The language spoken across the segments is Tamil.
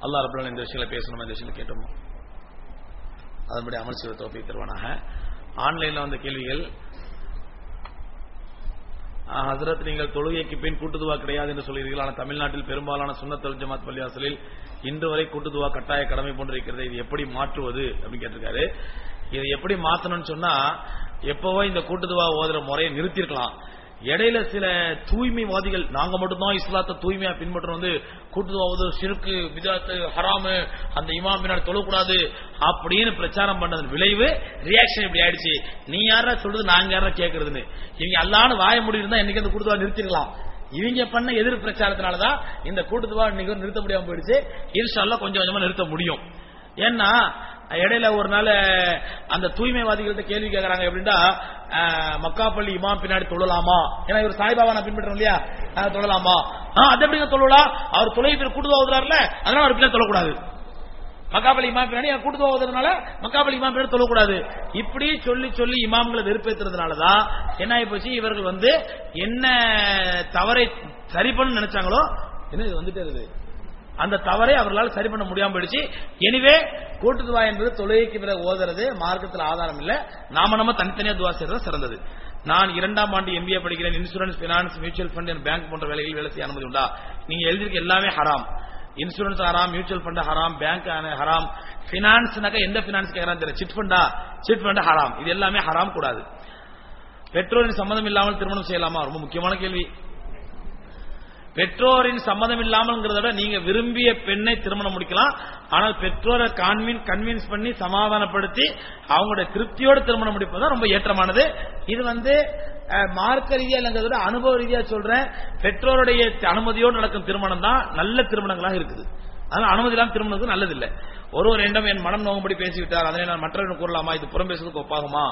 அல்லா ரபுல்லான் இந்த விஷயங்களை பேசணும்? இந்த விஷயங்களை கேட்டோம்? அதன்படி அமல் செய்வ தோப்பை தருவானாக. ஆன்லைன்ல வந்த கேள்விகள் ஆஹ், நீங்கள் தொழுகைக்கு பின் கூட்டுதுவா கிடையாது என்று சொல்கிறீர்கள். ஆனால் தமிழ்நாட்டில் பெரும்பாலான சுண்ணத்தல் ஜமாத் பள்ளிவாசலில் இன்று வரை கூட்டுதுவா கட்டாய கடமை போன்றிருக்கிறது இது எப்படி மாற்றுவது? அப்படின்னு கேட்டிருக்காரு. இது எப்படி மாற்றணும்னு சொன்னா எப்பவோ இந்த கூட்டுதுவா ஓதுற முறையை நிறுத்திருக்கலாம். இடையில சில தூய்மைவாதிகள் நாங்க மட்டும்தான் இஸ்லாத்தை தூய்மையா பின்பற்றோம் வந்து கூட்டுதுவா சிறுக்கு விதாத்து ஹராமு அந்த இமாம் பின்னாடி தொழக்கூடாது அப்படின்னு பிரச்சாரம் பண்ணதன் விளைவு ரியாக்ஷன் இப்படி ஆயிடுச்சு. நீ யாரா சொல்றது நாங்க யாரா கேக்குறதுன்னு. இவங்க அல்லான்னு வாய முடியிருந்தா என்னைக்கு அந்த கூட்டுவா நிறுத்திக்கலாம் இவங்க பண்ண எதிர் பிரச்சாரத்தினாலதான் இந்த கூட்டுவா இன்னைக்கு நிறுத்த முடியாம போயிடுச்சு. இன்ஷால்லா கொஞ்சம் கொஞ்சமா நிறுத்த முடியும். ஏன்னா இடையில ஒரு நாள் அந்த தூய்மைவாதிகள்ட்ட கேள்வி கேட்கறாங்க எப்படின்னா மக்காப்பள்ளி இமாம் பின்னாடி தொழலாமா? ஏன்னா இவர் சாய்பாபா நான் பின்பற்றோம் இல்லையா? தொழலாமா? ஆ, அது எப்படிங்க தொழலாம் அவர் தொலை பேர் கூட்டு ஓதுறாருல அதனால அவர் பின்னாடி தொழக்கூடாது. மக்காப்பள்ளி இமாம் பின்னாடி கூட்டு ஓதுறதுனால மக்காப்பள்ளி இமாம் பின்னாடி தொழக்கூடாது. இப்படி சொல்லி சொல்லி இமாம்களை வெறுப்பேற்றுறதுனாலதான் என்ன ஆகி போச்சு இவர்கள் வந்து என்ன தவறை சரி பண்ணு நினைச்சாங்களோ என்ன இது வந்துட்டே இருக்குது. அந்த தவறை அவர்களால் சரி பண்ண முடியாம போயிடுச்சு. எனிவே கூட்டு துவா என்பது தொழுகைக்கு பிறகு ஓதுறது மார்க்கத்தில் ஆதாரம் இல்ல. நாம நம்ம தனித்தனியா துவா செய்யறது சிறந்தது. நான் இரண்டாம் ஆண்டு எம்பிஏ படிக்கிறேன் insurance finance mutual fund bank போன்ற வேலைகளில் வேலை செய்ய அனுமதி உண்டா? நீங்க எழுதிருக்க எல்லாமே ஹராம். இன்சூரன்ஸ் ஹராம் மியூச்சுவல் ஃபண்ட் ஹராம் பேங்க் ஹராம். பினான்ஸ்னாக்க எந்த பினான்ஸ் கேட்கறான்னு தெரியல. சிட் ஃபண்டா சிட் ஃபண்ட் ஹராம். இது எல்லாமே ஹராம் கூடாது. பெற்றோரின் சம்மதம் இல்லாமல் திருமணம் செய்யலாமா? ரொம்ப முக்கியமான கேள்வி. பெற்றோரின் சம்மதம் இல்லாமல்ங்கிறத விட நீங்க விரும்பிய பெண்ணை திருமணம் முடிக்கலாம். ஆனால் பெற்றோரை கான்வின் கன்வின்ஸ் பண்ணி சமாதானப்படுத்தி அவங்களுடைய திருப்தியோடு திருமணம் முடிப்பதுதான் ரொம்ப ஏற்றமானது. இது வந்து மார்க்க ரீதியா இல்லைங்கிறத விட அனுபவ ரீதியா சொல்றேன். பெற்றோருடைய அனுமதியோடு நடக்கும் திருமணம் தான் நல்ல திருமணங்களாக இருக்குது. அதனால அனுமதி இல்லாமல் திருமணத்துக்கு நல்லதில்லை. ஒருவர் என்னிடம் என் மனம் நோகும்படி பேசிவிட்டார். அதனை நான் மற்றவர்கள் கூறலாமா? இது புறம் பேசுறதுக்கு ஒப்பாகுமா?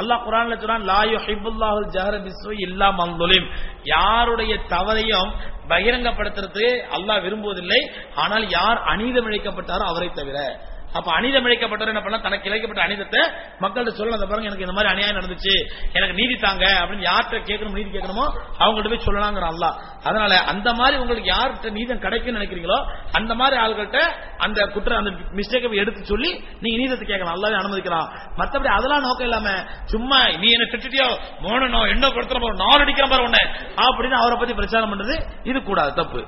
அல்லாஹ் குரான்ல சொன்னான் லாயு ஹிபுல்லாஹுல் ஜஹர பிஸ்ரு இல்லா மந்துலிம் யாருடைய தவறையும் பகிரங்கப்படுத்துறது அல்லாஹ் விரும்புவதில்லை ஆனால் யார் அநீதம் இழைக்கப்பட்டாரோ அவரை தவிர. அப்ப அநீதம் இழைக்கப்பட்டவர் என்ன பண்ண தனக்கு இழைக்கப்பட்ட அநீதத்தை மக்கள்கிட்ட சொல்லணும். பாருங்க எனக்கு இந்த மாதிரி அநியாயம் நடந்துச்சு. எனக்கு நீதி தாங்க அப்படின்னு யார்கிட்ட கேட்கணும் நீதி கேட்கணுமோ அவங்கள்ட்ட போய் சொல்லலாங்கிற அல்லாஹ் அதனால அந்த மாதிரி உங்களுக்கு யார்கிட்ட நீதம் கிடைக்கும்னு நினைக்கிறீங்களோ அந்த மாதிரி ஆள்கிட்ட அந்த குற்ற அந்த மிஸ்டேக்கை எடுத்து சொல்லி நீங்க நீதத்தை கேட்கலாம். அல்லாவே அனுமதிக்கலாம். மத்தபடி அதெல்லாம் நோக்கம் இல்லாம சும்மா நீ என்ன திட்டியோ மோனனோ என்ன கொடுத்துற போறோம் நான் அடிக்கிற பாரு ஒண்ணு அப்படின்னு அவரை பத்தி பிரச்சாரம் பண்றது இது கூடாது தப்பு.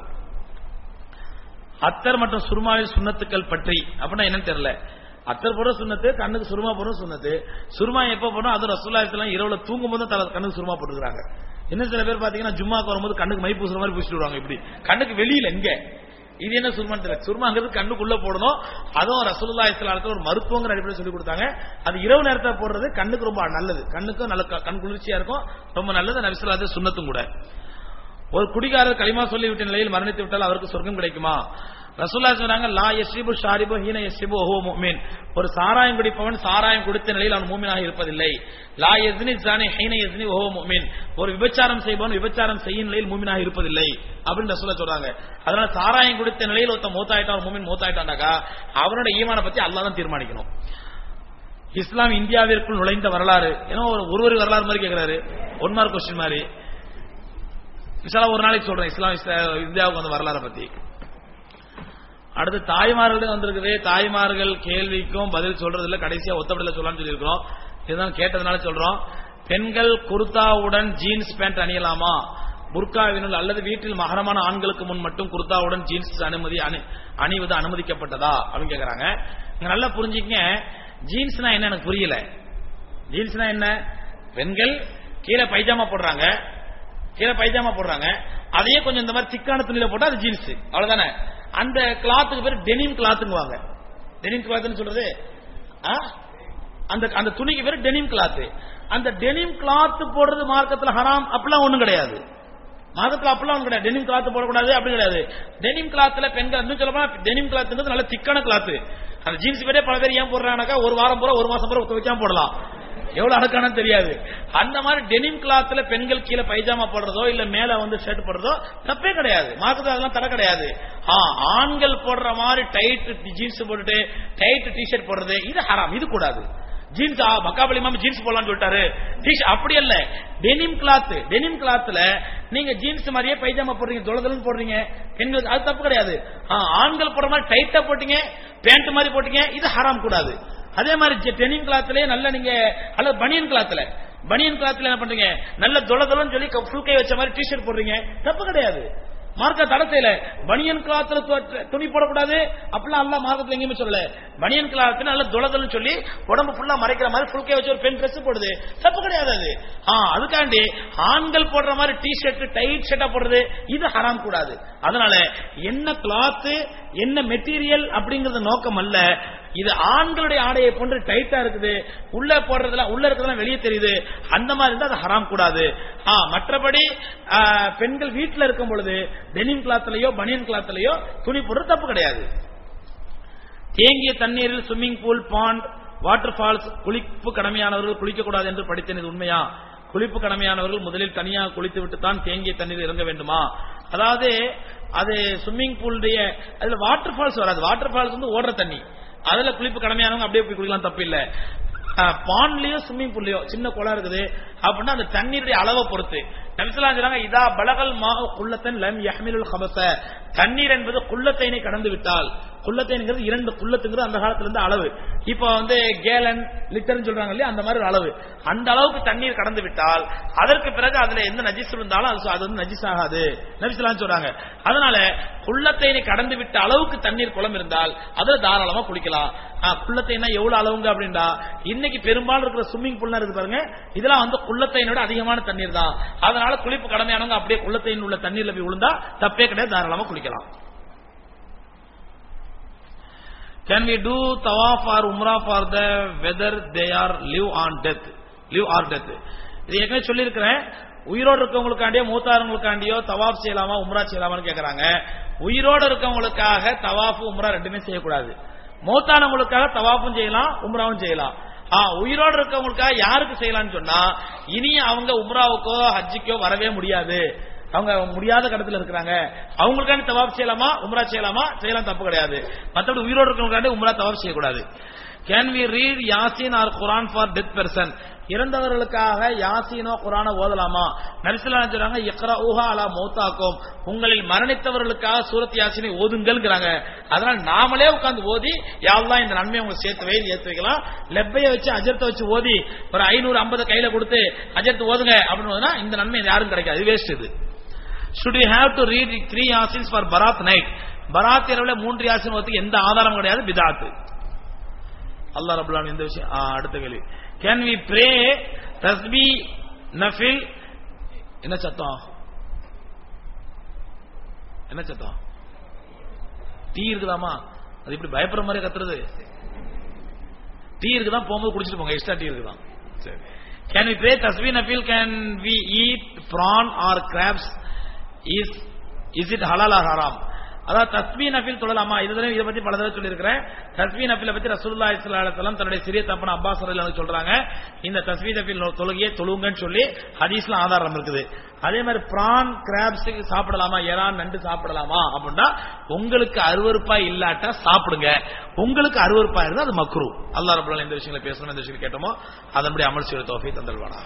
அத்தர் மற்றும் சுருமாவின் சுண்ணத்துக்கள் பற்றி. அப்படின்னா என்னன்னு தெரியல. அத்தர் போடுற சுண்ணத்து கண்ணுக்கு சுருமா போடுற சுண்ணத்து. சுருமா எப்ப போடணும் அது ரசூலாயத்தெல்லாம் இரவுல தூங்கும் போது தலை கண்ணுக்கு சுருமா போட்டுக்கிறாங்க. இன்னும் சில பேர் பாத்தீங்கன்னா ஜும்மாக்கு வரும்போது கண்ணுக்கு மை பூசுற மாதிரி பூசிட்டு வருவாங்க இப்படி. கண்ணுக்கு வெளியில எங்க இது என்ன சுருமான்னு தெரியல. சுருமாங்கிறது கண்ணுக்குள்ள போடணும். அதுவும் ரசூலுல்லாஹி இஸ்லாத்துல ஒரு மருத்துவங்கிற அடிப்படையில் சொல்லி கொடுத்தாங்க. அது இரவு நேரத்தில் போடுறது கண்ணுக்கு ரொம்ப நல்லது. கண்ணுக்கும் நல்ல கண் குளிர்ச்சியா இருக்கும். ரொம்ப நல்லது. நபிசுல்லாத சுண்ணத்தும் கூட. ஒரு குடிகாரர் களிமா சொல்லிவிட்ட நிலையில் மரணித்து விட்டால் அவருக்கு சொர்க்கம் கிடைக்குமா? ரசூல்லா சொன்னாங்க லா யஸ்ரிபு ஷாரிபு ஹீன யஸ்ரிபு ஓஹோ முஃமின் ஒரு சாராயம் குடிப்பவன் சாராயம் குடித்த நிலையில் அவன் மூமினாக இருப்பதில்லை. லா எஸ்னி ஜானே ஹீன எஸ்னி ஓஹோ முஃமின் ஒரு விபச்சாரம் செய்பவன் விபச்சாரம் செய்யும் நிலையில் மூமினாக இருப்பதில்லை அப்படின்னு ரசூலா சொல்றாங்க. அதனால சாராயம் குடித்த நிலையில் ஒருத்தன் மூத்தாயிட்டான் மூமின் மூத்தாயிட்டாண்டாக்கா அவனோட ஈமான பத்தி அல்லாஹ் தான் தீர்மானிக்கணும். இஸ்லாம் இந்தியாவிற்குள் நுழைந்த வரலாறு. ஏன்னா ஒரு ஒருவர் வரலாறு மாதிரி கேட்கிறாரு ஒன் மார்க் கொஸ்டின் மாதிரி. இன்ஷால்லா ஒரு நாளைக்கு சொல்றேன். இஸ்லாம் இந்தியாவுக்கு வந்து வரலாறை பத்தி. அடுத்து தாய்மார்கள் வந்திருக்குது தாய்மார்கள் கேள்விக்கும் பதில் சொல்றது இல்ல கடைசியா ஒத்தப்படல சொல்லலாம்னு சொல்லியிருக்கிறோம். இதுதான் கேட்டதுனால சொல்றோம். பெண்கள் குர்தாவுடன் ஜீன்ஸ் பேண்ட் அணியலாமா? புர்காவினுள் அல்லது வீட்டில் மகரமான ஆண்களுக்கு முன் மட்டும் குர்தாவுடன் ஜீன்ஸ் அனுமதி அணி- அணிவது அனுமதிக்கப்பட்டதா? அப்படின்னு கேக்குறாங்க. இங்க நல்லா புரிஞ்சுக்கங்க. ஜீன்ஸ்னா என்ன? எனக்கு புரியல. ஜீன்ஸ்னா என்ன? பெண்கள் கீழே பைஜாமா போடுறாங்க. கீழே பைஜாமா போடுறாங்க. அதையே கொஞ்சம் இந்த மாதிரி திக்கான துணியில போட்டா அது ஜீன்ஸ் அவ்வளவுதானே? அந்த கிளாத்துக்கு பேர் டெனிம் கிளாத்துங்குவாங்க டெனிம் கிளாத்துன்னு சொல்றது ஆ? அந்த அந்த துணிக்கு பேர் டெனிம் கிளாத் அந்த டெனிம் கிளாத் போடுறது மார்க்கத்தில் ஹராம் அப்படிலாம் ஒண்ணும் கிடையாது. மார்க்கத்துல அப்படிலாம் ஒண்ணும் கிடையாது. டெனிம் கிளாத் போடக்கூடாது அப்படி கிடையாது. டெனிம் கிளாத்ல பெண்கள் இன்னும் சொல்ல டெனிம் கிளாத்ன்றது நல்ல திக்கான கிளாத் அந்த ஜீன்ஸ் பேரே பல பேர் ஏன் போடுறாங்கனாக்கா ஒரு வாரம் பூரா ஒரு மாசம் பூரா துவைக்காம போடலாம். எவ்வளவு அழகான தெரியாது. அந்த மாதிரி டெனிம் கிளாத்ல பெண்கள் கீழே பைஜாமா போடுறதோ இல்ல மேல வந்து ஷர்ட் போடுறதோ தப்பே கிடையாது. மார்க்கத்துல அதெல்லாம் தடை கிடையாது. ஆண்கள் போடுற மாதிரி டைட் ஜீன்ஸ் போட்டுட்டு டைட் டி-ஷர்ட் போடுறது இது ஹராம் இது கூடாது. ஜீன்ஸ் மக்காபலி மாமி ஜீன்ஸ் போடலாம்னு சொல்லிட்டாரு. அப்படி இல்ல டெனிம் கிளாத் டெனிம் கிளாத்ல நீங்க ஜீன்ஸ் மாதிரியே பைஜாமா போடுறீங்க தொலைதலும் போடுறீங்க. பெண்கள் அது தப்பு கிடையாது. ஆண்கள் போடுற மாதிரி டைட்டா போட்டீங்க பேண்ட் மாதிரி போட்டீங்க இது ஹராம் கூடாது. அதே மாதிரி டெனின் கிளாத்லயே நல்ல நீங்க அல்லது பனியன் கிளாத்ல பனியன் கிளாத்ல என்ன பண்றீங்க? நல்ல தொலைதலும் சொல்லி ஃபுல் கை வச்ச மாதிரி டிஷர்ட் போடுறீங்க. தப்பு கிடையாது. மார்க்க தடை செய்யல. பனியன் கிளாத்ல துணி போடக்கூடாது. அப்படிலாம் அல்ல மார்க்கத்துல எங்கேயுமே சொல்லல. பனியன் கிளாத்ல நல்ல துளதல்னு சொல்லி உடம்பு ஃபுல்லா மறைக்கிற மாதிரி ஃபுல் கே வச்சு ஒரு பெண் ட்ரெஸ் போடுது. தப்பு கிடையாது அது. ஆ அதுக்காண்டி ஆண்கள் போடுற மாதிரி டி ஷர்ட் டைட் ஷர்ட்டா போடுறது இது ஹராம் கூடாது. அதனால என்ன கிளாத் என்ன மெட்டீரியல் அப்படிங்கறது நோக்கம் அல்ல. இது ஆண்களுடைய ஆடையை போன்று டைட்டா இருக்குது. உள்ள போடுறதுல உள்ள இருக்கிறதுலாம் வெளியே தெரியுது. அந்த மாதிரி இருந்தால் அது ஹராம் கூடாது. மற்றபடி பெண்கள் வீட்டில் இருக்கும் பொழுது டெனிம் கிளாத்லயோ பனியன் கிளாத்லயோ துணி போடுறது தப்பு கிடையாது. தேங்கிய தண்ணீரில் swimming pool pond water falls குளிப்பு கடமையானவர்கள் குளிக்க கூடாது என்று படித்தேன் இது உண்மையா? குளிப்பு கடமையானவர்கள் முதலில் தனியாக குளித்து விட்டு தான் தேங்கிய தண்ணீர் இறங்க வேண்டுமா? அதாவது அது ஸ்விம்மிங் பூலுடைய அதுல வாட்டர் ஃபால்ஸ் வராது. வாட்டர் ஃபால்ஸ் வந்து ஓடுற தண்ணி. அதுல குளிப்பு கடமையானவங்க அப்படியே போய் குளிக்கலாம் தப்பு இல்ல. பான்லயோ ஸ்விம்மிங் பூல்லயோ சின்ன குளம் இருக்குது. அப்படின்னா அந்த தண்ணீருடைய அளவை பொறுத்து. நபிசுல்லாம் இதா பலகல் மா குள்ளத்தன் லம் யஹ்மிலுல் ஹபச தண்ணீர் என்பது குள்ளத்தைனை கடந்து விட்டால் குள்ளத்தைங்கிறது இரண்டு குள்ளத்துங்கிறது அந்த காலத்துல இருந்து அளவு. இப்போ வந்து கேலன் லிட்டர்னு சொல்றாங்க இல்லையா? அந்த மாதிரி ஒரு அளவு. அந்த அளவுக்கு தண்ணீர் கடந்து விட்டால் அதற்கு பிறகு அதுல எந்த நஜிஸ் இருந்தாலும் அது அது வந்து நஜிஸ் ஆகாது. நபிசுல்லாம் சொல்றாங்க. அதனால குள்ளத்தைனை கடந்து விட்ட அளவுக்கு தண்ணீர் குளம் இருந்தால் அதுல தாராளமா குளிக்கலாம். குள்ளத்தைனா எவ்வளவு அளவுங்க அப்படின்னா இன்னைக்கு பெரும்பாலும் இருக்கிற ஸ்விம்மிங் பூல்லாம் இருக்கு பாருங்க. இதெல்லாம் வந்து குள்ளத்தைனோட அதிகமான தண்ணீர் தான். அதனால குளிப்பு கடமையானவங்க அப்படியே குள்ளத்தையின் உள்ள தண்ணீர்ல போய் விழுந்தா தப்பே கிடையாது. தாராளமா குளிக்கலாம். Can we do tawaf or umrah for the whether they are live on death? Live or death. இது ஏற்கனவே சொல்லியிருக்கிறேன். உயிரோடு இருக்கவங்களுக்காண்டியோ மூத்தாரங்களுக்காண்டியோ தவாப் செய்யலாமா உம்ரா செய்யலாமான்னு கேட்கறாங்க உயிரோடு இருக்கவங்களுக்காக தவாஃப் உம்ரா ரெண்டுமே செய்யக்கூடாது. மூத்தானவங்களுக்காக தவாஃபும் செய்யலாம் உம்ராவும் செய்யலாம். ஆ, உயிரோடு இருக்கவங்களுக்காக யாருக்கு செய்யலாம்னு சொன்னா இனி அவங்க உம்ராவுக்கோ ஹஜ்ஜிக்கோ வரவே முடியாது. அவங்க முடியாத கடத்துல இருக்கிறாங்க. அவங்களுக்காண்டி தவாப் செய்யலாமா? உம்ரா செய்யலாமா? செய்யலாம் தப்பு கிடையாது. மற்றபடி உயிரோடு இருக்கவங்களுக்காண்டி உம்ரா தவாப் செய்யக்கூடாது. Can we read Yasin or Quran for death person இறந்தவர்களுக்காக யாசீனோ குரான ஓதலாமா? நரிசலா சொல்றாங்க இக்ரா ஊஹா அலா மௌத்தாக்கும். உங்களில் மரணித்தவர்களுக்காக சூரத் யாசினை ஓதுங்கள்ங்கிறாங்க. அதனால நாமளே உட்காந்து ஓதி யாவ்தான் இந்த நன்மையை உங்க சேர்த்து வை ஏற்று வைக்கலாம். லெப்பைய வச்சு அஜர்த்தை வச்சு ஓதி ஒரு ஐநூறு ஐம்பது கையில கொடுத்து அஜர்த்து ஓதுங்க. அப்படின்னு இந்த நன்மை யாரும் கிடைக்காது. இது வேஸ்ட் இது. Should we have to read three யாசின்ஸ் for Barat night Barat இரவுல மூன்று யாசின் ஓதுக்கு எந்த ஆதாரம் கிடையாது பிதாத்து அல்லாஹ் ரபுல் ஆலமீன் இந்த விஷயம்? அடுத்த கேள்வி. கேன் வி பிரே தஸ்பி நஃபில் என்ன சத்தம்? என்ன சத்தம்? டீ இருக்குதாமா அது இப்படி பயப்படுற மாதிரி கத்துறது. டீ இருக்குதான் போகும்போது குடிச்சிட்டு போங்க எக்ஸ்ட்ரா டீ இருக்குதான் சரி. கேன் வி பிரே தஸ்பி நஃபில் can we eat prawn or crabs is is it ஹலாலா ஹராம் அதாவது தஸ்மீ நஃபில் தொழலாமா இதுல இதை பத்தி பல தடவை சொல்லியிருக்கிறேன். தஸ்மீ நஃபில பத்தி ரசூல்லா இஸ்லாம் தன்னுடைய சிறிய தப்பன அப்பாஸ் சொல்றாங்க. இந்த தஸ்மீ நஃபில் தொழுகையை தொழுங்கன்னு சொல்லி ஹதீஸ்ல ஆதாரம் இருக்குது. அதே மாதிரி பிரான் கிராப்ஸ் சாப்பிடலாமா? எறான் நண்டு சாப்பிடலாமா? அப்படின்னா உங்களுக்கு அருவருப்பா இல்லாட்டா சாப்பிடுங்க. உங்களுக்கு அருவருப்பா இருந்தா அது மக்ரூ. அல்லா ரபுல்லா இந்த விஷயங்களை பேசணும் இந்த விஷயங்களை கேட்டோமோ அதனுடைய அமல் செய்ய தோஃபி தந்தல்வானா